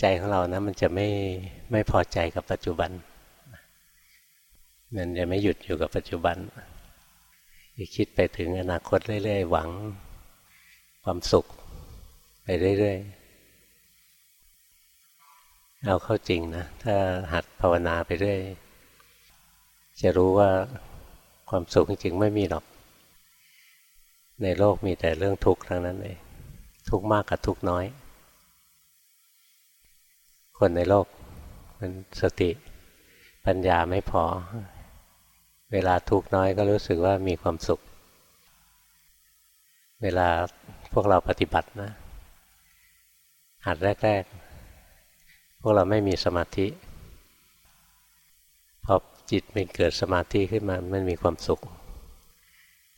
ใจของเรานะมันจะไม่ไม่พอใจกับปัจจุบัน มันจะไม่หยุดอยู่กับปัจจุบันคิดไปถึงอนาคตเรื่อยๆ หวังความสุขไปเรื่อยๆ เอาเข้าจริงนะ ถ้าหัดภาวนาไปเรื่อย จะรู้ว่าความสุขจริงๆ ไม่มีหรอก ในโลกมีแต่เรื่องทุกข์ทั้งนั้นเลยทุกข์มากกับทุกข์น้อย คนในโลก มันสติปัญญาไม่พอ เวลาทุกข์น้อยก็รู้สึกว่ามีความสุข เวลาพวกเราปฏิบัตินะ หัดแรก ๆ พวกเราไม่มีสมาธิ พอจิตมันเกิดสมาธิขึ้นมา มันมีความสุข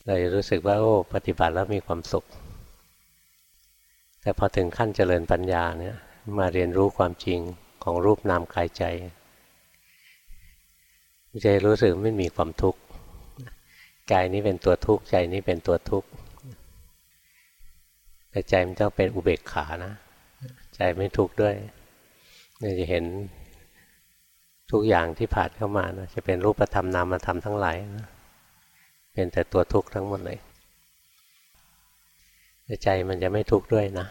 เราจะรู้สึกว่าโอ้ปฏิบัติแล้วมีความสุข แต่พอถึงขั้นเจริญปัญญาเนี่ย มาเรียนรู้ความจริงของรูปนามกายใจใจรู้สึกไม่มีความทุกข์กายนี้เป็นตัวทุกข์ใจนี้เป็นตัวทุกข์แต่ใจมันต้องเป็นอุเบกขานะใจไม่ทุกข์ด้วยเนี่ยจะเห็นทุกอย่างที่ผ่านเข้ามานะจะเป็นรูปธรรมนามธรรมทั้งหลายนะเป็นแต่ตัวทุกข์ทั้งหมดเลยแต่ใจมันจะไม่ทุกข์ด้วยนะ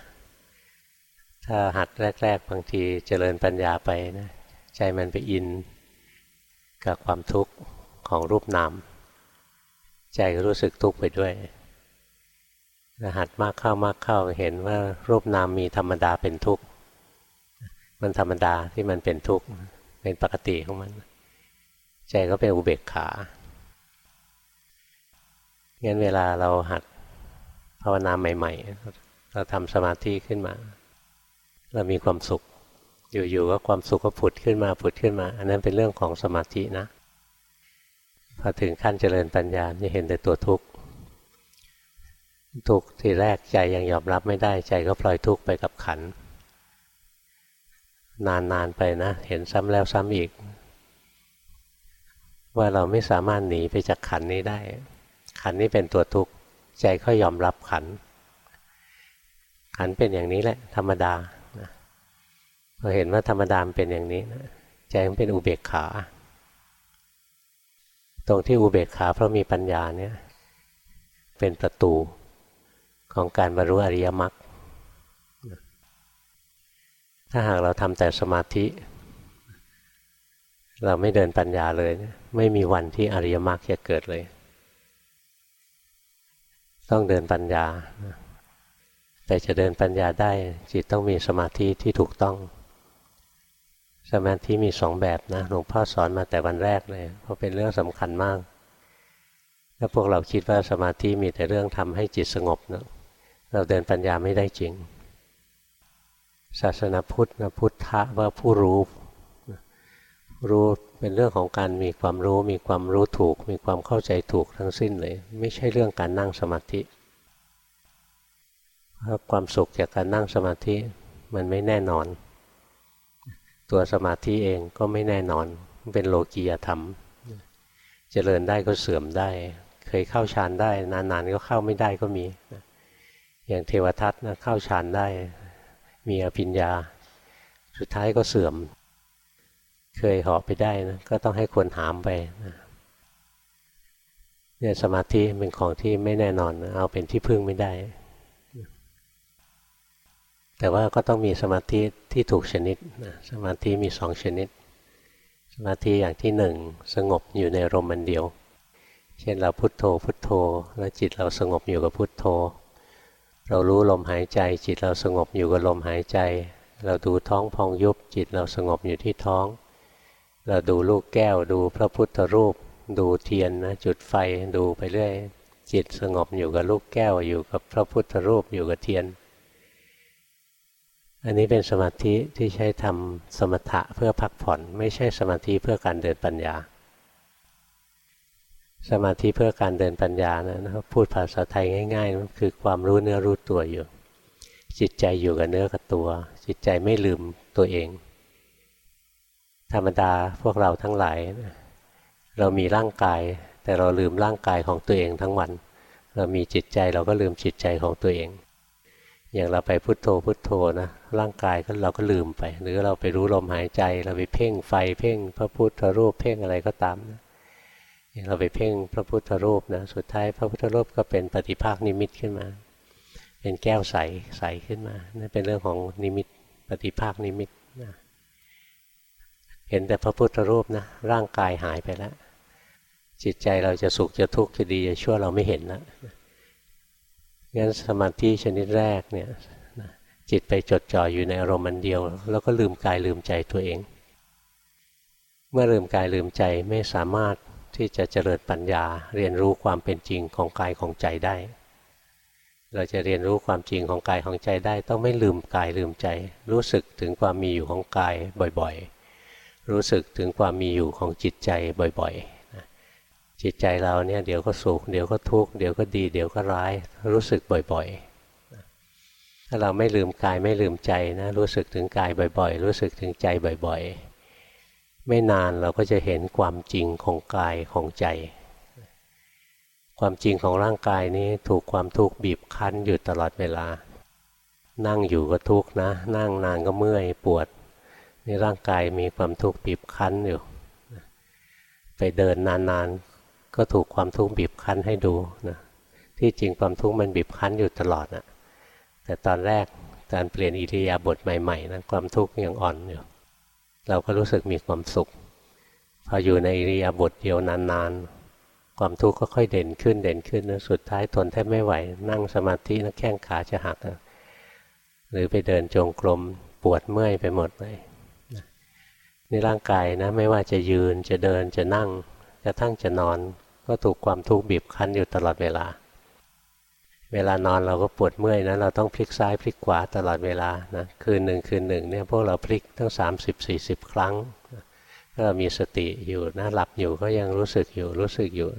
ถ้าหัดแรก ๆ บางทีเจริญปัญญาไปนะใจมันไปอินกับความทุกข์ของรูปนาม ใจก็รู้สึกทุกข์ไปด้วยหัดมากเข้ามากเข้าเห็นว่ารูปนามมีธรรมดาเป็นทุกข์ มันธรรมดาที่มันเป็นทุกข์เป็นปกติของมัน ใจก็เป็นอุเบกขางั้นเวลาเราหัดภาวนาใหม่ ๆ เราทำสมาธิขึ้นมา เรามีความสุข อยู่ๆก็ความสุขก็ผุดขึ้นมาผุดขึ้นมา อันนั้นเป็นเรื่องของสมาธินะพอถึงขั้นเจริญปัญญาจะเห็นแต่ตัวทุกข์ทุกข์ทีแรกใจยังยอมรับไม่ได้ใจก็ปล่อยทุกข์ไปกับขัน นานๆไปนะ เห็นซ้ำแล้วซ้ำอีก ว่าเราไม่สามารถหนีไปจากขันนี้ได้ ขันนี้เป็นตัวทุกข์ใจก็ยอมรับขัน ขันเป็นอย่างนี้แหละ ธรรมดา พอเห็นว่าธรรมดามเป็นอย่างนี้นะใจมันเป็นอุเบกขา ตรงที่อุเบกขาเพราะมีปัญญาเนี่ยเป็นประตูของการบรรลุอริยมรรคถ้าหากเราทำแต่สมาธิ เราไม่เดินปัญญาเลย ไม่มีวันที่อริยมรรคจะเกิดเลย ต้องเดินปัญญา แต่จะเดินปัญญาได้จิตต้องมีสมาธิที่ถูกต้อง สมาธิมีสองแบบนะหลวงพ่อสอนมาแต่วันแรกเลยเพราะเป็นเรื่องสำคัญมาก ถ้าพวกเราคิดว่าสมาธิมีแต่เรื่องทำให้จิตสงบนะเราเดินปัญญาไม่ได้จริง ศาสนาพุทธนะพุทธะว่าผู้รู้รู้เป็นเรื่องของการมีความรู้ มีความรู้ถูก มีความเข้าใจถูกทั้งสิ้นเลย ไม่ใช่เรื่องการนั่งสมาธิเพราะความสุขจากการนั่งสมาธิมันไม่แน่นอน ตัวสมาธิเองก็ไม่แน่นอนเป็นโลกียธรรม เจริญได้ก็เสื่อมได้ เคยเข้าฌานได้ นานๆก็เข้าไม่ได้ก็มี อย่างเทวทัตนะเข้าฌานได้ มีอภิญญา สุดท้ายก็เสื่อม เคยเหาะไปได้นะก็ต้องให้คนหามไปนะเนี่ยสมาธิเป็นของที่ไม่แน่นอน เอาเป็นที่พึ่งไม่ได้ แต่ว่าก็ต้องมีสมาธิที่ถูกชนิดนะสมาธิมีสองชนิด สมาธิอย่างที่หนึ่งสงบอยู่ในลมมันเดียว เช่นเราพุโทโธพุโทโธ แล้วจิตเราสงบอยู่กับพุโทโธ เรารู้ลมหายใจ จิตเราสงบอยู่กับลมหายใจ เราดูท้องพองยุบจิตเราสงบอยู่ที่ท้อง เราดูลูกแก้วดูพระพุทธรูป ดูเทียนนะจุดไฟดูไปเรื่อยจิตสงบอยู่กับลูกแก้วอยู่กับพระพุทธรูปอยู่กับเทียน อันนี้เป็นสมาธิที่ใช้ทำสมถะเพื่อพักผ่อน ไม่ใช่สมาธิเพื่อการเดินปัญญา สมาธิเพื่อการเดินปัญญานะพูดภาษาไทยง่ายๆมันคือความรู้เนื้อรู้ตัวอยู่ จิตใจอยู่กับเนื้อกับตัว จิตใจไม่ลืมตัวเอง ธรรมดาพวกเราทั้งหลาย เรามีร่างกาย แต่เราลืมร่างกายของตัวเองทั้งวัน เรามีจิตใจเราก็ลืมจิตใจของตัวเอง อย่างเราไปพุโทโธพุโทโธนะร่างกายก็เราก็ลืมไป หรือเราไปรู้ลมหายใจ เราไปเพ่งไฟเพ่งพระพุทธรูปเพ่งอะไรก็ตามนะเราไปเพ่งพระพุทธรูปนะสุดท้ายพระพุทธรูปก็เป็นปฏิภาคนิมิตขึ้นมา เป็นแก้วใสใสขึ้นมานั่นเป็นเรื่องของนิมิตปฏิภาคนิมิตนะเห็นแต่พระพุทธรูปนะร่างกายหายไปแล้วจิตใจเราจะสุขจะทุกข์จะดีจะชั่วเราไม่เห็นแล้ว งั้นสมาธิชนิดแรกเนี่ยจิตไปจดจ่ออยู่ในอารมณ์มันเดียว แล้วก็ลืมกายลืมใจตัวเอง เมื่อลืมกายลืมใจไม่สามารถที่จะเจริญปัญญาเรียนรู้ความเป็นจริงของกายของใจได้ เราจะเรียนรู้ความจริงของกายของใจได้ ต้องไม่ลืมกายลืมใจ รู้สึกถึงความมีอยู่ของกายบ่อยๆ รู้สึกถึงความมีอยู่ของจิตใจบ่อยๆ จิตใจเราเนี่ยเดี๋ยวก็สุขเดี๋ยวก็ทุกข์เดี๋ยวก็ดี เดี๋ยวก็ร้าย รู้สึกบ่อยๆ ถ้าเราไม่ลืมกายไม่ลืมใจนะรู้สึกถึงกายบ่อยๆ รู้สึกถึงใจบ่อยๆ ไม่นานเราก็จะเห็นความจริงของกายของใจ ความจริงของร่างกายนี้ถูกความทุกข์บีบคั้นอยู่ตลอดเวลา นั่งอยู่ก็ทุกข์นะ นั่งนานก็เมื่อยปวดนี่ร่างกายมีความทุกข์บีบคั้นอยู่ไปเดินนานๆ ก็ถูกความทุกข์บีบคั้นให้ดูนะที่จริงความทุกข์มันบีบคั้นอยู่ตลอดนะแต่ตอนแรกการเปลี่ยนอิริยาบถใหม่ๆนะความทุกข์ยังอ่อนอยู่เราก็รู้สึกมีความสุข พออยู่ในอิริยาบถเดียวนานๆ ความทุกข์ก็ค่อยเด่นขึ้นเด่นขึ้นนะสุดท้ายทนแทบไม่ไหว นั่งสมาธินะแข้งขาจะหักนะหรือไปเดินจงกรมปวดเมื่อยไปหมดเลยในร่างกายนะไม่ว่าจะยืนจะเดินจะนั่ง จะทั้งจะนอน ก็ถูกความทุกข์บีบคั้นอยู่ตลอดเวลา เวลานอนเราก็ปวดเมื่อยนะเราต้องพลิกซ้ายพลิกขวาตลอดเวลานะคืนหนึ่งคืนหนึ่งเนี่ยพวกเราพลิกตั้ง 30-40 ครั้งถ้าเรามีสติอยู่นะหลับอยู่ก็ยังรู้สึกอยู่รู้สึกอยู่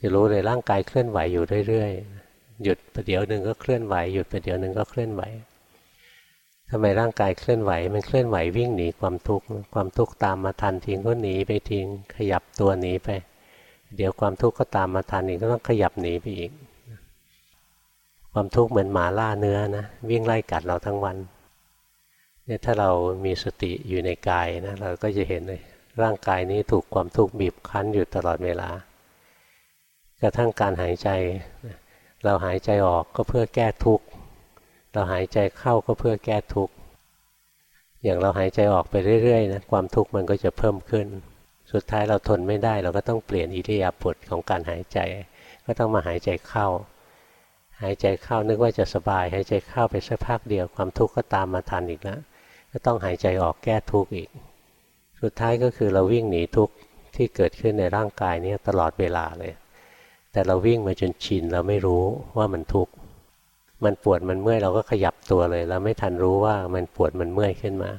จะรู้เลยร่างกายเคลื่อนไหวอยู่เรื่อยๆหยุดประเดี๋ยวหนึ่งก็เคลื่อนไหวหยุดประเดี๋ยวหนึ่งก็เคลื่อนไหว ทำไมร่างกายเคลื่อนไหว มันเคลื่อนไหววิ่งหนีความทุกข์ ความทุกข์ตามมาทันทิ้งก็หนีไปทิ้งขยับตัวหนีไป เดี๋ยวความทุกข์ก็ตามมาทันอีกก็ต้องขยับหนีไปอีก ความทุกข์เหมือนหมาล่าเนื้อนะวิ่งไล่กัดเราทั้งวันเนี่ยถ้าเรามีสติอยู่ในกายนะเราก็จะเห็นเลยร่างกายนี้ถูกความทุกข์บีบคั้นอยู่ตลอดเวลา กระทั่งการหายใจ เราหายใจออกก็เพื่อแก้ทุกข์ เราหายใจเข้าก็เพื่อแก้ทุกข์ อย่างเราหายใจออกไปเรื่อยๆนะความทุกข์มันก็จะเพิ่มขึ้น สุดท้ายเราทนไม่ได้ เราก็ต้องเปลี่ยนอิริยาบถของการหายใจ ก็ต้องมาหายใจเข้า หายใจเข้านึกว่าจะสบาย หายใจเข้าไปสักพักเดียวความทุกข์ก็ตามมาทันอีกแล้วก็ต้องหายใจออกแก้ทุกข์อีก สุดท้ายก็คือเราวิ่งหนีทุกข์ที่เกิดขึ้นในร่างกายนี้ตลอดเวลาเลย แต่เราวิ่งมาจนชินเราไม่รู้ว่ามันทุกข์ มันปวดมันเมื่อยเราก็ขยับตัวเลยเราไม่ทันรู้ว่ามันปวดมันเมื่อยขึ้นมา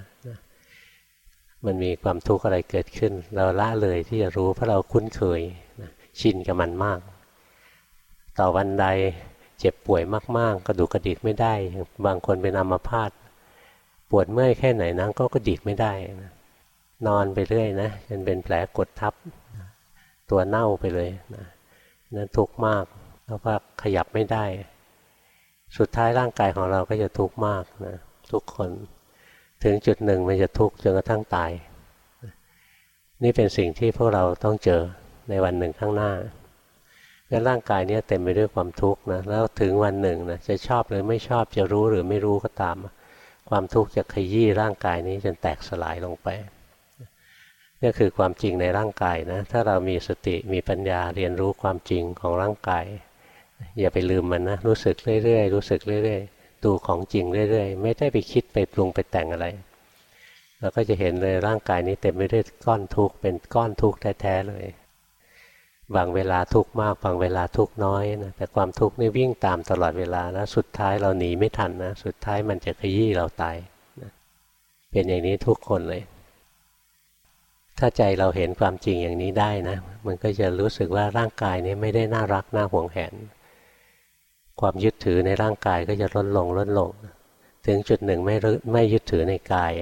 มันมีความทุกข์อะไรเกิดขึ้น เราละเลยที่จะรู้เพราะเราคุ้นเคยชินกับมันมาก ต่อวันใดเจ็บป่วยมาก ๆ กระดูกกระดิกไม่ได้ บางคนเป็นอัมพาตปวดเมื่อยแค่ไหนนะก็กระดิกไม่ได้นะนอนไปเรื่อยนะจนเป็นแผลกดทับ ตัวเน่าไปเลยนะนั่นทุกข์มากเพราะว่าขยับไม่ได้ สุดท้ายร่างกายของเราก็จะทุกข์มากนะทุกคนถึงจุดหนึ่งมันจะทุกข์จนกระทั่งตาย นี่เป็นสิ่งที่พวกเราต้องเจอในวันหนึ่งข้างหน้างั้นร่างกายนี้เต็มไปด้วยความทุกข์นะแล้วถึงวันหนึ่งนะจะชอบหรือไม่ชอบจะรู้หรือไม่รู้ก็ตาม ความทุกข์จะขยี้ร่างกายนี้จนแตกสลายลงไปนี่คือความจริงในร่างกายนะถ้าเรามีสติมีปัญญาเรียนรู้ความจริงของร่างกาย อย่าไปลืมมันนะรู้สึกเรื่อยๆรู้สึกเรื่อยๆดูของจริงเรื่อยๆ ไม่ได้ไปคิดไปปรุงไปแต่งอะไรเราก็จะเห็นเลยร่างกายนี้เต็มไปด้วยก้อนทุกข์เป็นก้อนทุกข์แท้ๆเลย บางเวลาทุกข์มาก บางเวลาทุกข์น้อยนะแต่ความทุกข์นี่วิ่งตามตลอดเวลาแล้วสุดท้ายเราหนีไม่ทันนะสุดท้ายมันจะขยี้เราตายนะเป็นอย่างนี้ทุกคนเลย ถ้าใจเราเห็นความจริงอย่างนี้ได้นะ มันก็จะรู้สึกว่าร่างกายนี้ไม่ได้น่ารักน่าหวงแหน ความยึดถือในร่างกายก็จะลดลงลดลง ถึงจุดหนึ่งไม่ไม่ยึดถือในกาย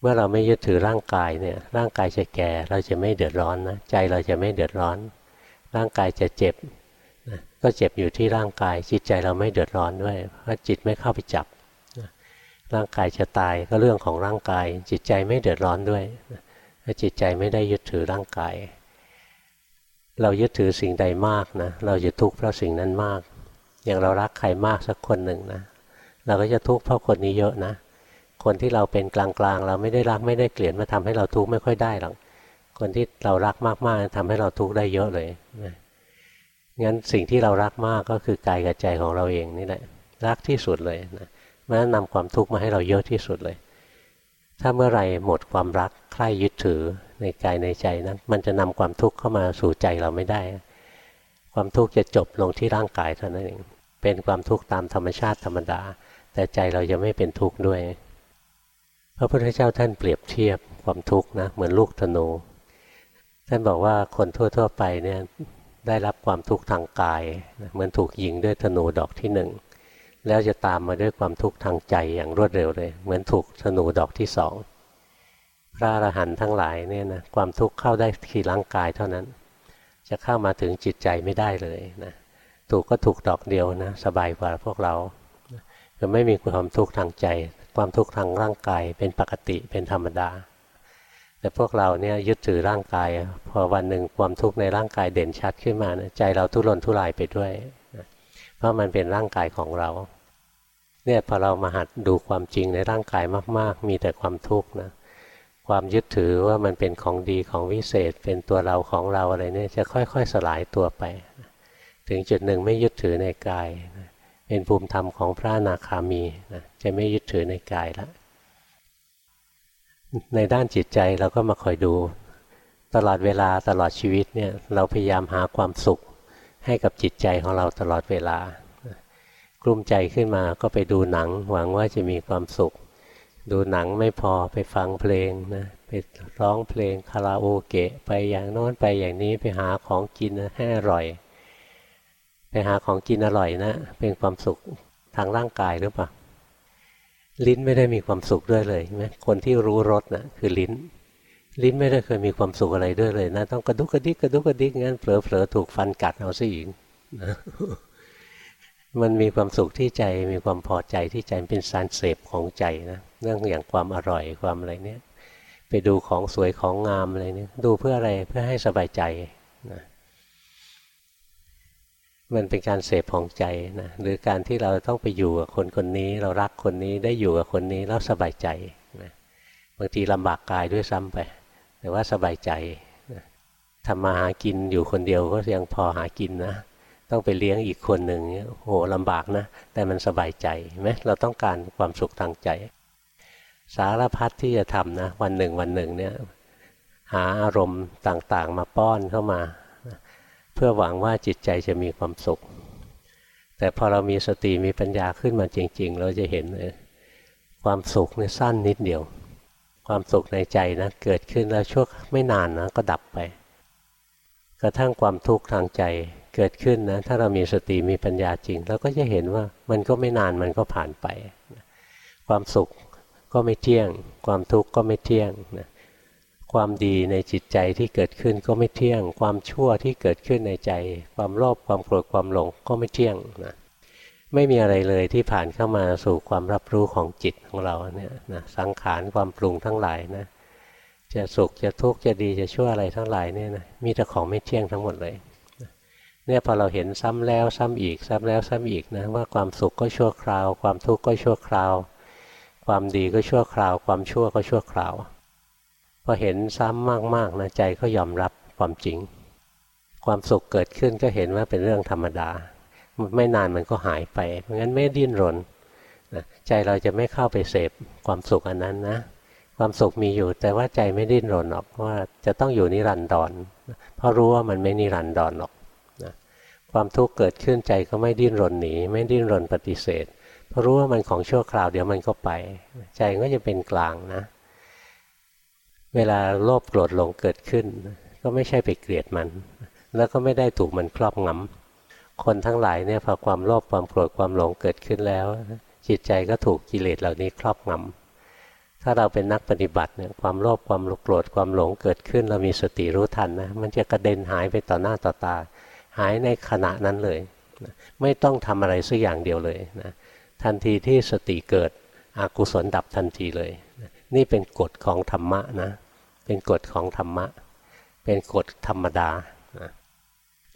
เมื่อเราไม่ยึดถือร่างกายเนี่ยร่างกายจะแก่เราจะไม่เดือดร้อนนะใจเราจะไม่เดือดร้อน ร่างกายจะเจ็บก็เจ็บอยู่ที่ร่างกายจิตใจเราไม่เดือดร้อนด้วยเพราะจิตไม่เข้าไปจับร่างกายจะตายก็เรื่องของร่างกาย จิตใจไม่เดือดร้อนด้วยถ้าจิตใจไม่ได้ยึดถือร่างกาย เรายึดถือสิ่งใดมากนะเราจะทุกข์เพราะสิ่งนั้นมาก อย่างเรารักใครมากสักคนหนึ่งนะเราก็จะทุกข์เพราะคนนี้เยอะนะ คนที่เราเป็นกลางๆ เราไม่ได้รักไม่ได้เกลียดมาทำให้เราทุกข์ไม่ค่อยได้หรอกคนที่เรารักมากๆทำให้เราทุกข์ได้เยอะเลยนะงั้นสิ่งที่เรารักมากก็คือกายกับใจของเราเองนี่แหละรักที่สุดเลยนะมันนำความทุกข์มาให้เราเยอะที่สุดเลย ถ้าเมื่อไรหมดความรักใคร่ยึดถือในกายในใจนั้น มันจะนำความทุกข์เข้ามาสู่ใจเราไม่ได้ ความทุกข์จะจบลงที่ร่างกายเท่านั้นเอง เป็นความทุกข์ตามธรรมชาติธรรมดา แต่ใจเราจะไม่เป็นทุกข์ด้วย พระพุทธเจ้าท่านเปรียบเทียบความทุกข์นะเหมือนลูกธนู ท่านบอกว่าคนทั่ว ๆ ไปเนี่ยได้รับความทุกข์ทางกาย เหมือนถูกยิงด้วยธนูดอกที่หนึ่งแล้วจะตามมาด้วยความทุกข์ทางใจอย่างรวดเร็วเลย เหมือนถูกธนูดอกที่สองพระอรหันต์ทั้งหลายเนี่ยนะความทุกข์เข้าได้ที่ร่างกายเท่านั้น จะเข้ามาถึงจิตใจไม่ได้เลยนะถูกก็ถูกดอกเดียวนะสบายกว่าพวกเราจะไม่มีความทุกข์ทางใจ ความทุกข์ทางร่างกายเป็นปกติเป็นธรรมดา แต่พวกเราเนี่ยยึดถือร่างกาย พอวันหนึ่งความทุกข์ในร่างกายเด่นชัดขึ้นมานะใจเราทุรนทุรายไปด้วยนะเพราะมันเป็นร่างกายของเราเนี่ยพอเรามาหัดดูความจริงในร่างกายมาก ๆ มีแต่ความทุกข์นะ ความยึดถือว่ามันเป็นของดีของวิเศษ เป็นตัวเราของเราอะไรเนี่ยจะค่อย ๆ สลายตัวไป ถึงจุดหนึ่งไม่ยึดถือในกาย เป็นภูมิธรรมของพระนาคามีนะจะไม่ยึดถือในกายแล้วในด้านจิตใจเราก็มาคอยดู ตลอดเวลาตลอดชีวิตเนี่ยเราพยายามหาความสุขให้กับจิตใจของเราตลอดเวลากลุ้มใจขึ้นมาก็ไปดูหนัง หวังว่าจะมีความสุข ดูหนังไม่พอไปฟังเพลงนะไปร้องเพลงคาราโอเกะ ไปอย่างโน้นไปอย่างนี้ไปหาของกินให้อร่อย ไปหาของกินอร่อยนะ เป็นความสุขทางร่างกายหรือเปล่าลิ้นไม่ได้มีความสุขด้วยเลยใช่ไหมคนที่รู้รสนะคือลิ้น ลิ้นไม่ได้เคยมีความสุขอะไรด้วยเลยนะ ต้องกระดุกกระดิกกระดุกกระดิกงั้นเผลอๆถูกฟันกัดเอาซะอีกนะ มันมีความสุขที่ใจมีความพอใจที่ใจเป็นสารเสพของใจนะเรื่องอย่างความอร่อยความอะไรเนี้ยไปดูของสวยของงามอะไรเนี้ยดูเพื่ออะไรเพื่อให้สบายใจนะมันเป็นการเสพของใจนะหรือการที่เราต้องไปอยู่กับคนคนนี้ เรารักคนนี้ได้อยู่กับคนนี้แล้วสบายใจนะบางทีลำบากกายด้วยซ้ำไป แต่ว่าสบายใจนะทำมาหากินอยู่คนเดียวก็ยังพอหากินนะ ต้องไปเลี้ยงอีกคนหนึ่งโหลำบากนะ แต่มันสบายใจไหมเราต้องการความสุขทางใจ สารพัดที่จะทำนะ วันหนึ่งวันหนึ่งเนี่ยหาอารมณ์ต่างๆ มาป้อนเข้ามา เพื่อหวังว่าจิตใจจะมีความสุข แต่พอเรามีสติมีปัญญาขึ้นมาจริง ๆ เราจะเห็นเลยความสุขเนี่ยสั้นนิดเดียว ความสุขในใจนะ เกิดขึ้นแล้วชั่วไม่นานนะก็ดับไป กระทั่งความทุกข์ทางใจ เกิดขึ้นนะถ้าเรามีสติมีปัญญาจริงเราก็จะเห็นว่ามันก็ไม่นานมันก็ผ่านไป ความสุขก็ไม่เที่ยง ความทุกข์ก็ไม่เที่ยงนะความดีในจิตใจที่เกิดขึ้นก็ไม่เที่ยง ความชั่วที่เกิดขึ้นในใจ ความโลภความโกรธความหลงก็ไม่เที่ยงนะไม่มีอะไรเลยที่ผ่านเข้ามาสู่ความรับรู้ของจิตของเราเนี่ยนะสังขารความปรุงทั้งหลายนะจะสุขจะทุกข์จะดีจะชั่วอะไรทั้งหลายเนี่ยนะมีแต่ของไม่เที่ยงทั้งหมดเลย เนี่ยพอเราเห็นซ้ำแล้วซ้ำอีก ซ้ำแล้วซ้ำอีกนะว่าความสุขก็ชั่วคราว ความทุกข์ก็ชั่วคราว ความดีก็ชั่วคราว ความชั่วก็ชั่วคราวพอเห็นซ้ำมากๆนะใจก็ยอมรับความจริง ความสุขเกิดขึ้นก็เห็นว่าเป็นเรื่องธรรมดา ไม่นานมันก็หายไป เพราะงั้นไม่ดิ้นรนนะใจเราจะไม่เข้าไปเสพความสุขอันนั้นนะความสุขมีอยู่แต่ว่าใจไม่ดิ้นรนหรอกว่าจะต้องอยู่นิรันดรเพราะรู้ว่ามันไม่นิรันดรหรอก ความทุกข์เกิดขึ้นใจก็ไม่ดิ้นรนหนี ไม่ดิ้นรนปฏิเสธเพราะรู้ว่ามันของชั่วคราวเดี๋ยวมันก็ไป ใจก็จะเป็นกลางนะ เวลาโลภโกรธหลงเกิดขึ้น ก็ไม่ใช่ไปเกลียดมัน แล้วก็ไม่ได้ถูกมันครอบงำคนทั้งหลายเนี่ยพอความโลภความโกรธความหลงเกิดขึ้นแล้ว จิตใจก็ถูกกิเลสเหล่านี้ครอบงำถ้าเราเป็นนักปฏิบัติเนี่ยความโลภความโกรธความหลงเกิดขึ้น เรามีสติรู้ทันนะมันจะกระเด็นหายไปต่อหน้าต่อตา หายในขณะนั้นเลยนะไม่ต้องทำอะไรสักอย่างเดียวเลยนะทันทีที่สติเกิดอกุศลดับทันทีเลยนะนี่เป็นกฎของธรรมะนะเป็นกฎของธรรมะ เป็นกฎธรรมดานะ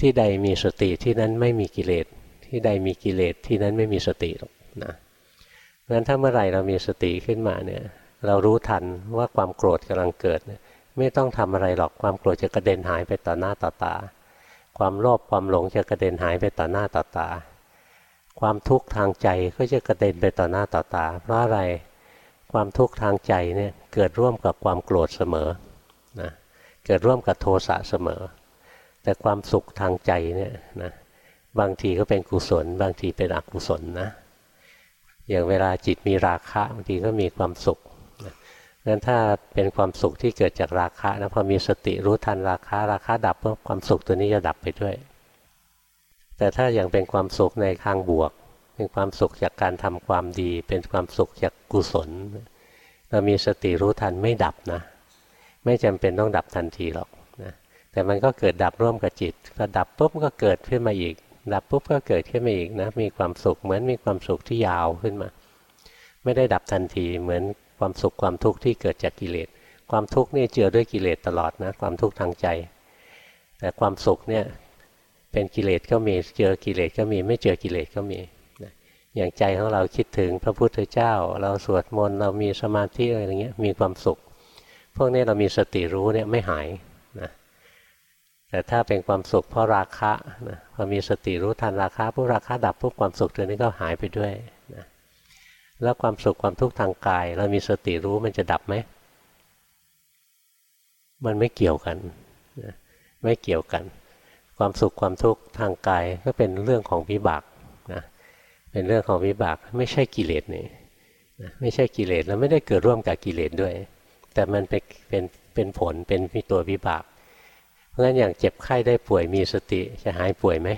ที่ใดมีสติที่นั้นไม่มีกิเลส ที่ใดมีกิเลสที่นั้นไม่มีสติหรอกนะเพราะฉะนั้นถ้าเมื่อไหร่เรามีสติขึ้นมาเนี่ยเรารู้ทันว่าความโกรธกำลังเกิด ไม่ต้องทำอะไรหรอกความโกรธจะกระเด็นหายไปต่อหน้าต่อตา ความโลภความหลงจะกระเด็นหายไปต่อหน้าต่อตา ความทุกข์ทางใจก็จะกระเด็นไปต่อหน้าต่อตา เพราะอะไรความทุกข์ทางใจเนี่ยเกิดร่วมกับความโกรธเสมอนะเกิดร่วมกับโทสะเสมอ แต่ความสุขทางใจเนี่ยนะบางทีก็เป็นกุศล บางทีเป็นอกุศลนะอย่างเวลาจิตมีราคะบางทีก็มีความสุข นั้นถ้าเป็นความสุขที่เกิดจากราคะนะพอมีสติรู้ทันราคะราคะดับเมื่อความสุขตัวนี้จะดับไปด้วย แต่ถ้าอย่างเป็นความสุขในทางบวก เป็นความสุขจากการทำความดี เป็นความสุขจากกุศล เรามีสติรู้ทันไม่ดับนะ ไม่จำเป็นต้องดับทันทีหรอกนะแต่มันก็เกิดดับร่วมกับจิตพอดับปุ๊บก็เกิดขึ้นมาอีก ดับปุ๊บก็เกิดขึ้นมาอีกนะมีความสุขเหมือนมีความสุขที่ยาวขึ้นมา ไม่ได้ดับทันทีเหมือน ความสุขความทุกข์ที่เกิดจากกิเลส ความทุกข์นี่เจือด้วยกิเลสตลอดนะความทุกข์ทางใจ แต่ความสุขเนี่ยเป็นกิเลสก็มีเจอกิเลสก็มีไม่เจอกิเลสก็มีอย่างใจของเราคิดถึงพระพุทธเจ้า เราสวดมนต์เรามีสมาธิอะไรอย่างเงี้ยมีความสุข พวกนี้เรามีสติรู้เนี่ยไม่หายนะแต่ถ้าเป็นความสุขเพราะราคะนะพอมีสติรู้ทันราคะพวกราคะดับพวกความสุขตัวนี้ก็หายไปด้วยนะ แล้วความสุขความทุกข์ทางกาย เรามีสติรู้มันจะดับไหม มันไม่เกี่ยวกัน ไม่เกี่ยวกัน ความสุขความทุกข์ทางกายก็เป็นเรื่องของวิบากนะเป็นเรื่องของวิบากไม่ใช่กิเลสนี่นะไม่ใช่กิเลสแล้วไม่ได้เกิดร่วมกับกิเลสด้วย แต่มันเป็นเป็นเป็นผลเป็นตัววิบาก เพราะฉะนั้นอย่างเจ็บไข้ได้ป่วยมีสติจะหายป่วยไหม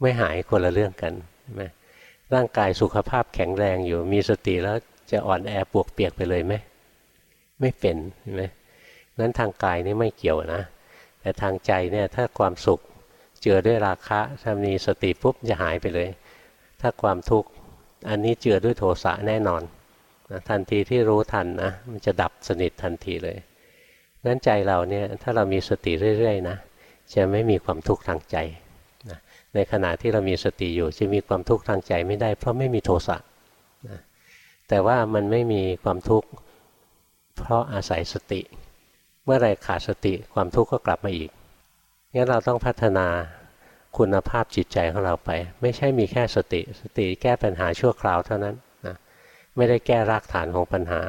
ไม่หายคนละเรื่องกันใช่ไหม ร่างกายสุขภาพแข็งแรงอยู่ มีสติแล้วจะอ่อนแอปวกเปียกไปเลยไหมไม่เป็นใช่ไหมนั้นทางกายนี่ไม่เกี่ยวนะ แต่ทางใจเนี่ยถ้าความสุขเจือด้วยราคะถ้ามีสติปุ๊บจะหายไปเลย ถ้าความทุกข์อันนี้เจือด้วยโทสะแน่นอนนะทันทีที่รู้ทันนะมันจะดับสนิททันทีเลยนั้นใจเราเนี่ยถ้าเรามีสติเรื่อยๆนะจะไม่มีความทุกข์ทางใจ ในขณะที่เรามีสติอยู่จะมีความทุกข์ทางใจไม่ได้ เพราะไม่มีโทสะนะแต่ว่ามันไม่มีความทุกข์เพราะอาศัยสติ เมื่อไรขาดสติความทุกข์ก็กลับมาอีกงั้นเราต้องพัฒนาคุณภาพจิตใจของเราไป ไม่ใช่มีแค่สติ สติแก้ปัญหาชั่วคราวเท่านั้นนะไม่ได้แก้รากฐานของปัญหา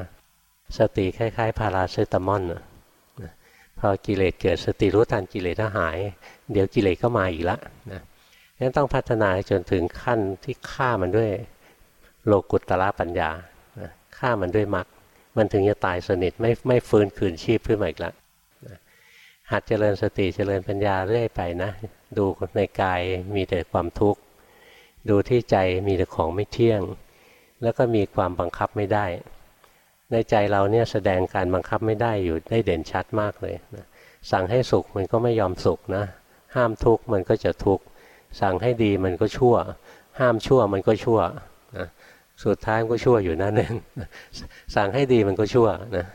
สติคล้ายๆ พาราเซตามอนะพอกิเลสเกิดสติรู้ทันกิเลสถ้าหาย เดี๋ยวกิเลสก็มาอีกแล้วนะ นั้นต้องพัฒนาจนถึงขั้นที่ฆ่ามันด้วยโลกุตตะปัญญาฆ่ามันด้วยมรรคมันถึงจะตายสนิทไม่ไม่ฟื้นคืนชีพขึ้นมาอีกแล้วหัดเจริญสติเจริญปัญญาเรื่อยไปนะ ดูในกายมีแต่ความทุกข์ ดูที่ใจมีแต่ของไม่เที่ยง แล้วก็มีความบังคับไม่ได้ ในใจเราเนี่ยแสดงการบังคับไม่ได้อยู่ได้เด่นชัดมากเลยนะสั่งให้สุขมันก็ไม่ยอมสุขนะ ห้ามทุกข์มันก็จะทุกข์ สั่งให้ดีมันก็ชั่ว ห้ามชั่วมันก็ชั่วนะสุดท้ายมันก็ชั่วอยู่นั่นเองสั่งให้ดีมันก็ชั่วนะ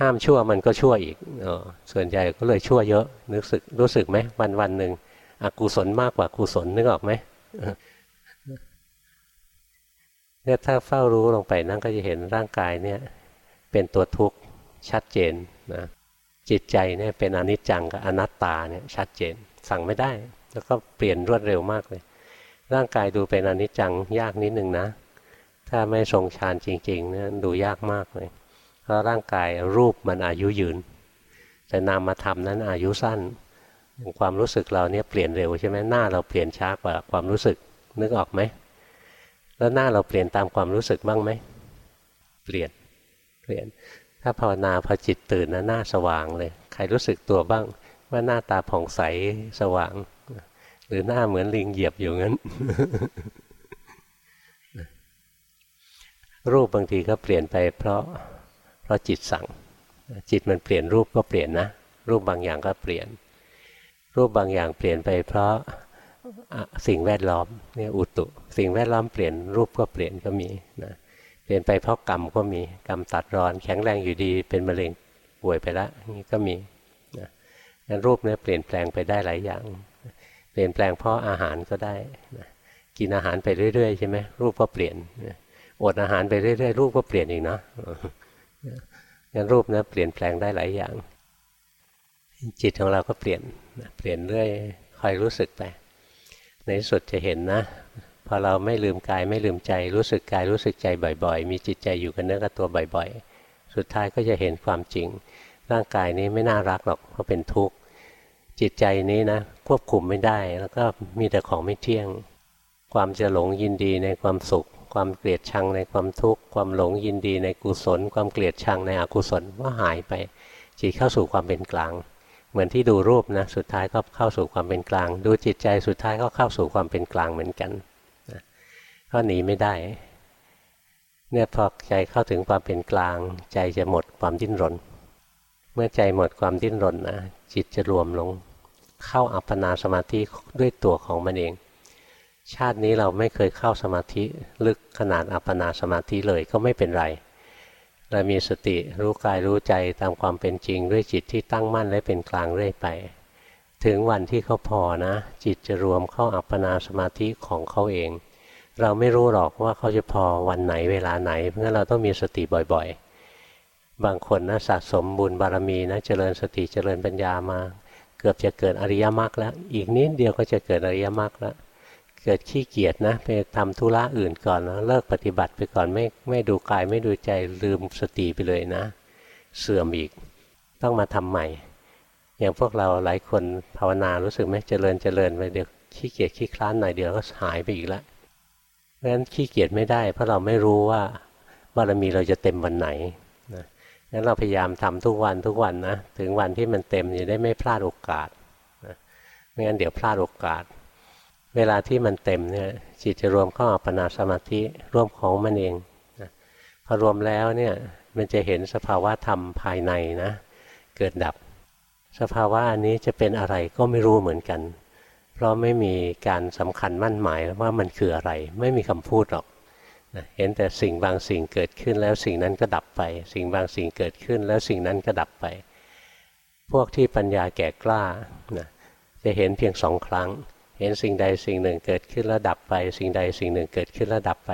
ห้ามชั่วมันก็ชั่วอีกอส่วนใหญ่ก็เลยชั่วเยอะนึกสึกรู้สึกไหมวันวันหนึ่งอกุศลมากกว่ากุศลนึกออกไหมเนี่ยถ้าเฝ้ารู้ลงไปนั่นก็จะเห็นร่างกายเนี่ยเป็นตัวทุกข์ชัดเจนนะจิตใจเนี่ยเป็นอนิจจังกับอนัตตาเนี่ยชัดเจน สั่งไม่ได้ แล้วก็เปลี่ยนรวดเร็วมากเลย ร่างกายดูเป็นอนิจจังยากนิดนึงนะ ถ้าไม่ทรงฌานจริงๆนี่ดูยากมากเลย เพราะร่างกายรูปมันอายุยืน แต่นามธรรมนั้นอายุสั้นความรู้สึกเราเนี่ยเปลี่ยนเร็วใช่ไหมหน้าเราเปลี่ยนช้ากว่าความรู้สึกนึกออกไหมแล้วหน้าเราเปลี่ยนตามความรู้สึกบ้างไหมเปลี่ยนเปลี่ยน ถ้าภาวนาพอจิตตื่นนะหน้าสว่างเลย ใครรู้สึกตัวบ้างว่าหน้าตาผ่องใสสว่าง หรือหน้าเหมือนลิงเหยียบอยู่งั้น รูปบางทีก็เปลี่ยนไป เพราะเพราะจิตสั่ง จิตมันเปลี่ยนรูปก็เปลี่ยนนะ รูปบางอย่างก็เปลี่ยน รูปบางอย่างเปลี่ยนไป เพราะสิ่งแวดล้อมเนี่ยอุตุ สิ่งแวดล้อมเปลี่ยนรูปก็เปลี่ยนก็มีนะเปลี่ยนไปเพราะกรรมก็มีกรรมตัดรอน แข็งแรงอยู่ดี เป็นมะเร็งป่วยไปแล้วนี่ก็มีนะงั้นรูปเนี่ยเปลี่ยนแปลงไปได้หลายอย่าง เปลี่ยนแปลงเพราะอาหารก็ได้นะกินอาหารไปเรื่อยๆใช่ไหมรูปก็เปลี่ยนอดอาหารไปเรื่อยๆรูปก็เปลี่ยนอีกนะงั้นรูปนะเปลี่ยนแปลงได้หลายอย่าง จิตของเราก็เปลี่ยนเปลี่ยนเรื่อยคอยรู้สึกไป ในสุดจะเห็นนะพอเราไม่ลืมกายไม่ลืมใจ รู้สึกกายรู้สึกใจบ่อย ๆ มีจิตใจอยู่กันเนื้อกับตัวบ่อย ๆ สุดท้ายก็จะเห็นความจริง ร่างกายนี้ไม่น่ารักหรอกเพราะเป็นทุกข์ จิตใจนี้นะควบคุมไม่ได้ แล้วก็มีแต่ของไม่เที่ยง ความจะหลงยินดีในความสุข ความเกลียดชังในความทุกข์ ความหลงยินดีในกุศล ความเกลียดชังในอกุศลก็หายไป จิตเข้าสู่ความเป็นกลาง เหมือนที่ดูรูปนะสุดท้ายก็เข้าสู่ความเป็นกลาง ดูจิตใจสุดท้ายก็เข้าสู่ความเป็นกลางเหมือนกันนะก็หนีไม่ได้เนี่ยพอใจเข้าถึงความเป็นกลาง ใจจะหมดความดิ้นรน เมื่อใจหมดความดิ้นรนนะจิตจะรวมลง เข้าอัปปนาสมาธิด้วยตัวของมันเอง ชาตินี้เราไม่เคยเข้าสมาธิลึกขนาดอัปปนาสมาธิเลยก็ไม่เป็นไร เรามีสติรู้กายรู้ใจตามความเป็นจริงด้วยจิตที่ตั้งมั่นและเป็นกลางเรื่อยไป ถึงวันที่เขาพอนะ จิตจะรวมเข้าอัปปนาสมาธิของเขาเองเราไม่รู้หรอกว่าเขาจะพอวันไหนเวลาไหน เพราะงั้นเราต้องมีสติบ่อยๆ บางคนนะสะสมบุญบารมีนะเจริญสติเจริญปัญญามา เกือบจะเกิดอริยมรรคแล้ว อีกนิดเดียวก็จะเกิดอริยมรรคแล้ว เกิดขี้เกียจนะไปทำธุระอื่นก่อนนะเลิกปฏิบัติไปก่อนไม่ไม่ดูกายไม่ดูใจลืมสติไปเลยนะ เสื่อมอีกต้องมาทำใหม่ อย่างพวกเราหลายคนภาวนารู้สึกไหมเจริญเจริญไปเดี๋ยวขี้เกียจขี้คลานหน่อยเดียวก็หายไปอีกแล้วเพราะฉะนั้นขี้เกียจไม่ได้ เพราะเราไม่รู้ว่าบารมีเราจะเต็มวันไหน งั้นเราพยายามทำทุกวันทุกวันนะ ถึงวันที่มันเต็มจะได้ไม่พลาดโอกาสนะไม่งั้นเดี๋ยวพลาดโอกาส เวลาที่มันเต็มเนี่ยจิตจะรวมเข้าอัปปนาสมาธิร่วมของมันเองนะพอรวมแล้วเนี่ยมันจะเห็นสภาวะธรรมภายในนะเกิดดับ สภาวะอันนี้จะเป็นอะไรก็ไม่รู้เหมือนกัน เพราะไม่มีการสำคัญมั่นหมายว่ามันคืออะไร ไม่มีคำพูดหรอก เห็นแต่สิ่งบางสิ่งเกิดขึ้นแล้วสิ่งนั้นก็ดับไป สิ่งบางสิ่งเกิดขึ้นแล้วสิ่งนั้นก็ดับไป พวกที่ปัญญาแก่กล้านะจะเห็นเพียงสองครั้ง เห็นสิ่งใดสิ่งหนึ่งเกิดขึ้นแล้วดับไป สิ่งใดสิ่งหนึ่งเกิดขึ้นแล้วดับไป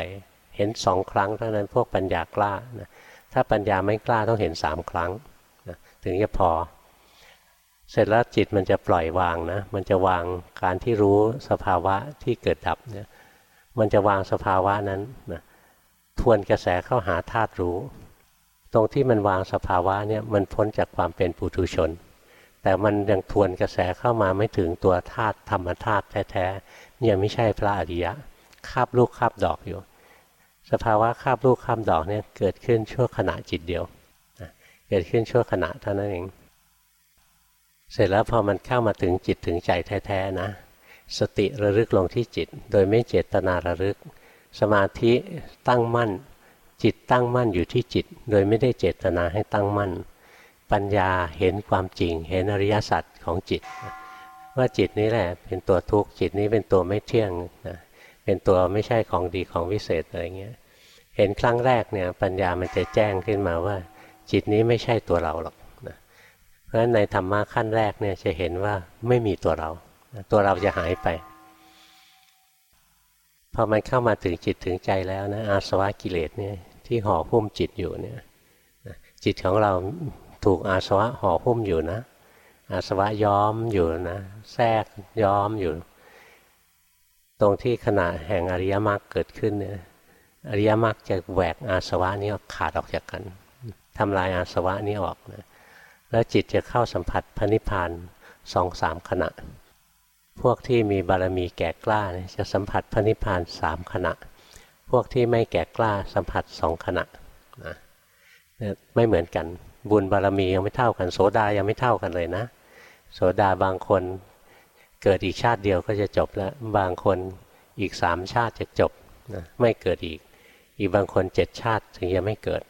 เห็นสองครั้งเท่านั้นพวกปัญญากล้านะถ้าปัญญาไม่กล้าต้องเห็นสามครั้งนะถึงจะพอ เสร็จแล้วจิตมันจะปล่อยวางนะมันจะวางการที่รู้สภาวะที่เกิดดับเนี่ยมันจะวางสภาวะนั้นนะ ทวนกระแสเข้าหาธาตุรู้ ตรงที่มันวางสภาวะเนี่ยมันพ้นจากความเป็นปุถุชน แต่มันยังทวนกระแสเข้ามาไม่ถึงตัวธาตุธรรมธาตุแท้ๆยังไม่ใช่พระอริยะคาบลูกคาบดอกอยู่ สภาวะคาบลูกคาบดอกเนี่ยเกิดขึ้นชั่วขณะจิตเดียวเกิดขึ้นชั่วขณะเท่านั้นเอง เสร็จแล้วพอมันเข้ามาถึงจิตถึงใจแท้ๆนะ สติระลึกลงที่จิต โดยไม่เจตนาระลึก สมาธิตั้งมั่น จิตตั้งมั่นอยู่ที่จิต โดยไม่ได้เจตนาให้ตั้งมั่น ปัญญาเห็นความจริง เห็นอริยสัจของจิต ว่าจิตนี้แหละเป็นตัวทุกข์จิตนี้เป็นตัวไม่เที่ยงนะเป็นตัวไม่ใช่ของดีของวิเศษอะไรเงี้ยเห็นครั้งแรกเนี่ยปัญญามันจะแจ้งขึ้นมาว่า จิตนี้ไม่ใช่ตัวเราหรอกนะเพราะฉะนั้นในธรรมะขั้นแรกเนี่ยจะเห็นว่าไม่มีตัวเรา ตัวเราจะหายไป พอมันเข้ามาถึงจิตถึงใจแล้วนะอาสวะกิเลสเนี่ยที่ห่อพุ่มจิตอยู่เนี่ยจิตของเราถูกอาสวะห่อหุ้มอยู่นะ อาสวะย้อมอยู่นะแทรกย้อมอยู่ ตรงที่ขณะแห่งอริยมรรคเกิดขึ้นเนี่ยอริยมรรคจะแหวกอาสวะนี้ขาดออกจากกันทำลายอาสวะนี้ออกนะแล้วจิตจะเข้าสัมผัสพระนิพพานสองสามขณะ พวกที่มีบารมีแก่กล้าจะสัมผัสพระนิพพานสามขณะ พวกที่ไม่แก่กล้าสัมผัสสองขณะนะไม่เหมือนกัน บุญบารมียังไม่เท่ากัน โสดายังไม่เท่ากันเลยนะ โสดาบางคนเกิดอีกชาติเดียวก็จะจบแล้ว บางคนอีกสามชาติจะจบนะไม่เกิดอีก อีกบางคนเจ็ดชาติถึงจะไม่เกิด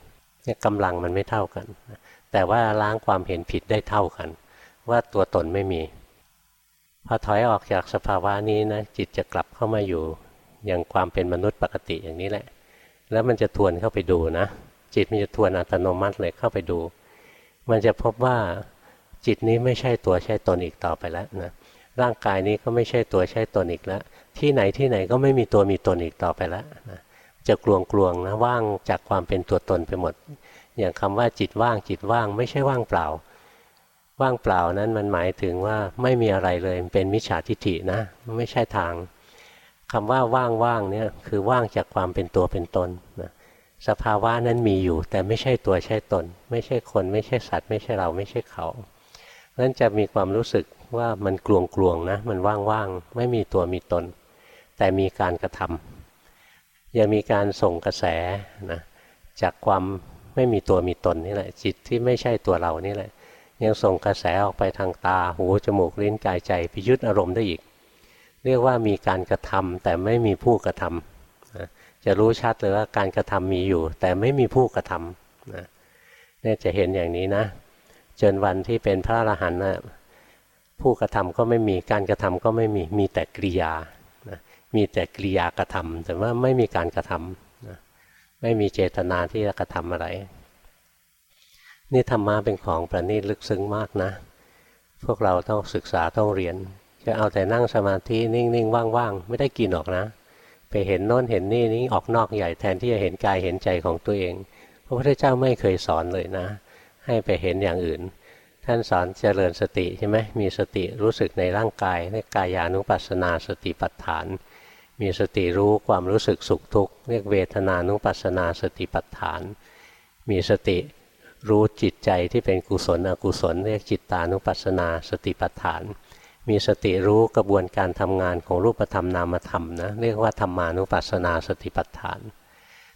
เนี่ยกำลังมันไม่เท่ากัน แต่ว่าล้างความเห็นผิดได้เท่ากัน ว่าตัวตนไม่มี พอถอยออกจากสภาวะนี้นะจิตจะกลับเข้ามาอยู่อย่างความเป็นมนุษย์ปกติอย่างนี้แหละ แล้วมันจะทวนเข้าไปดูนะ จิตมันจะทวนอัตโนมัติเลยเข้าไปดู มันจะพบว่าจิตนี้ไม่ใช่ตัวใช่ตนอีกต่อไปแล้วนะร่างกายนี้ก็ไม่ใช่ตัวใช่ตนอีกแล้ว ที่ไหนที่ไหนก็ไม่มีตัวมีตนอีกต่อไปแล้วนะจะกลวงกลวงนะว่างจากความเป็นตัวตนไปหมด อย่างคำว่าจิตว่างจิตว่างไม่ใช่ว่างเปล่า ว่างเปล่านั้นมันหมายถึงว่าไม่มีอะไรเลยเป็นมิจฉาทิฏฐินะไม่ใช่ทางคำว่าว่างๆเนี่ยคือว่างจากความเป็นตัวเป็นตนนะสภาวะนั้นมีอยู่ แต่ไม่ใช่ตัวใช่ตน ไม่ใช่คนไม่ใช่สัตว์ ไม่ใช่เราไม่ใช่เขานั้นจะมีความรู้สึกว่ามันกลวงๆนะมันว่างๆไม่มีตัวมีตน แต่มีการกระทำยังมีการส่งกระแสนะจากความไม่มีตัวมีตนนี่แหละจิตที่ไม่ใช่ตัวเรานี่แหละ ยังส่งกระแสออกไปทางตาหูจมูกลิ้นกายใจพิยุทธอารมณ์ได้อีก เรียกว่ามีการกระทำแต่ไม่มีผู้กระทำจะรู้ชัดเลยว่าการกระทำมีอยู่ แต่ไม่มีผู้กระทำนะเนี่ยจะเห็นอย่างนี้นะจนวันที่เป็นพระอรหันต์นะผู้กระทำก็ไม่มีการกระทำก็ไม่มีมีแต่กริยานะมีแต่กริยากระทำแต่ว่าไม่มีการกระทำนะไม่มีเจตนาที่จะกระทำอะไร นี่ธรรมะเป็นของประณีตลึกซึ้งมากนะ พวกเราต้องศึกษาต้องเรียน จะเอาแต่นั่งสมาธินิ่งๆว่างๆ ไม่ได้กินหรอกนะ ไปเห็นโน้นเห็นนี่นี่ออกนอกใหญ่แทนที่จะเห็นกายเห็นใจของตัวเอง พระพุทธเจ้าไม่เคยสอนเลยนะ ให้ไปเห็นอย่างอื่น ท่านสอนเจริญสติใช่ไหมมีสติรู้สึกในร่างกายในกายานุปัสสนาสติปัฏฐาน มีสติรู้ความรู้สึกสุขทุกข์เรียกเวทนานุปัสสนาสติปัฏฐาน มีสติ รู้จิตใจที่เป็นกุศลอกุศลเรียกจิตตานุปัสสนา สติปัฏฐาน มีสติรู้กระบวนการทำงานของรูปธรรมนามธรรมนะเรียกว่าธรรมานุปัสสนาสติปัฏฐาน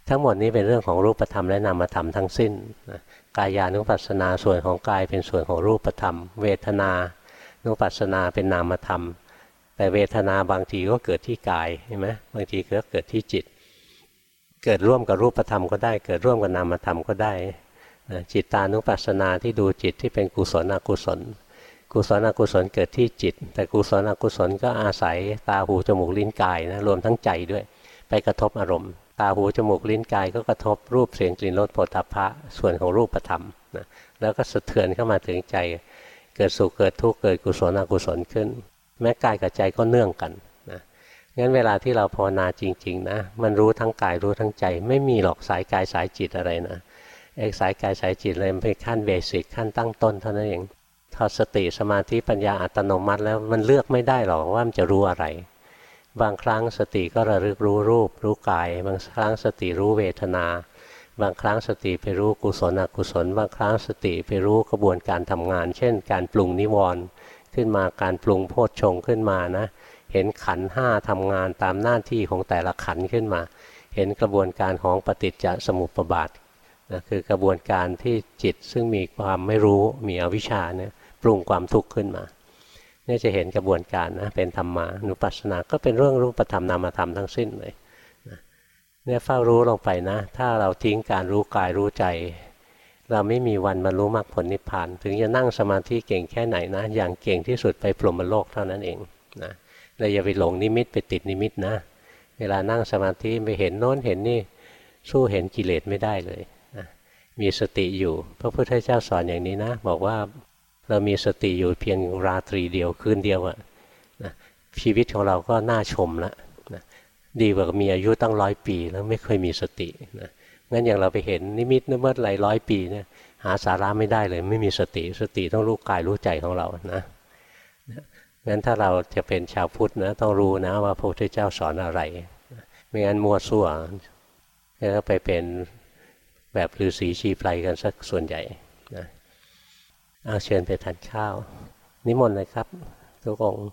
ทั้งหมดนี้เป็นเรื่องของรูปธรรมและนามธรรมทั้งสิ้นนะกายานุปัสสนาส่วนของกายเป็นส่วนของรูปธรรม เวทนานุปัสสนาเป็นนามธรรม แต่เวทนาบางทีก็เกิดที่กายใช่ไหมบางทีก็เกิดที่จิต เกิดร่วมกับรูปธรรมก็ได้ เกิดร่วมกับนามธรรมก็ได้ จิตตานุปัสสนาที่ดูจิตที่เป็นกุศลอกุศล กุศลอกุศลเกิดที่จิต แต่กุศลอกุศลก็อาศัยตาหูจมูกลิ้นกายนะรวมทั้งใจด้วย ไปกระทบอารมณ์ ตาหูจมูกลิ้นกายก็กระทบรูปเสียงกลิ่นรสโผฏฐัพพะส่วนของรูปธรรมนะแล้วก็สะเทือนเข้ามาถึงใจ เกิดสุขเกิดทุกข์เกิดกุศลอกุศลขึ้น แม้กายกับใจก็เนื่องกันนะงั้นเวลาที่เราภาวนาจริง ๆ นะ มันรู้ทั้งกายรู้ทั้งใจ ไม่มีหรอกสายกายสายจิตอะไรนะ เอกสายกายสายจิตเลยเป็นขั้นเบสิกขั้นตั้งต้นเท่านั้นเองทอสติสมาธิปัญญาอัตโนมัติแล้วมันเลือกไม่ได้หรอกว่ามันจะรู้อะไร บางครั้งสติก็ระลึกรู้รูป รู้กาย บางครั้งสติรู้เวทนา บางครั้งสติไปรู้กุศลอกุศล บางครั้งสติไปรู้กระบวนการทำงาน เช่น การปรุงนิวรณ์ขึ้นมาการปรุงโพชฌงขึ้นมานะ เห็นขันห้าทำงานตามหน้าที่ของแต่ละขันขึ้นมา เห็นกระบวนการของปฏิจจสมุปบาท นะคือกระบวนการที่จิตซึ่งมีความไม่รู้มีอวิชชาเนี่ยปรุงความทุกข์ขึ้นมานี่จะเห็นกระบวนการนะเป็นธรรมานุปัสสนาก็เป็นเรื่องรูปธรรมนามธรรมทั้งสิ้นเลยเนี่ยเฝ้ารู้ลงไปนะ ถ้าเราทิ้งการรู้กายรู้ใจ เราไม่มีวันบรรลุมรรคผลนิพพาน ถึงจะนั่งสมาธิเก่งแค่ไหนนะ อย่างเก่งที่สุดไปพรหมโลกเท่านั้นเองนะเราอย่าไปหลงนิมิตไปติดนิมิตนะ เวลานั่งสมาธิไปเห็นโน้นเห็นนี่สู้เห็นกิเลสไม่ได้เลย มีสติอยู่ พระพุทธเจ้าสอนอย่างนี้นะ บอกว่าเรามีสติอยู่เพียงราตรีเดียวคืนเดียวอะนะชีวิตของเราก็น่าชมล้วนะดีกว่ามีอายุตั้งร้อยปีแล้วไม่เคยมีสตินะงั้นอย่างเราไปเห็นนิมิตนึกว่าหลายร้อยปีเนี่ยหาสาระไม่ได้เลย ไม่มีสติสติต้องรู้กายรู้ใจของเรานะงั้นถ้าเราจะเป็นชาวพุทธนะต้องรู้นะว่าพระพุทธเจ้าสอนอะไร ไม่งั้นมัวซั่วแล้วไปเป็น แบบฤาษีชีไพรกันสักส่วนใหญ่เอาเชิญไปทานข้าว นิมนต์เลยครับทุกองค์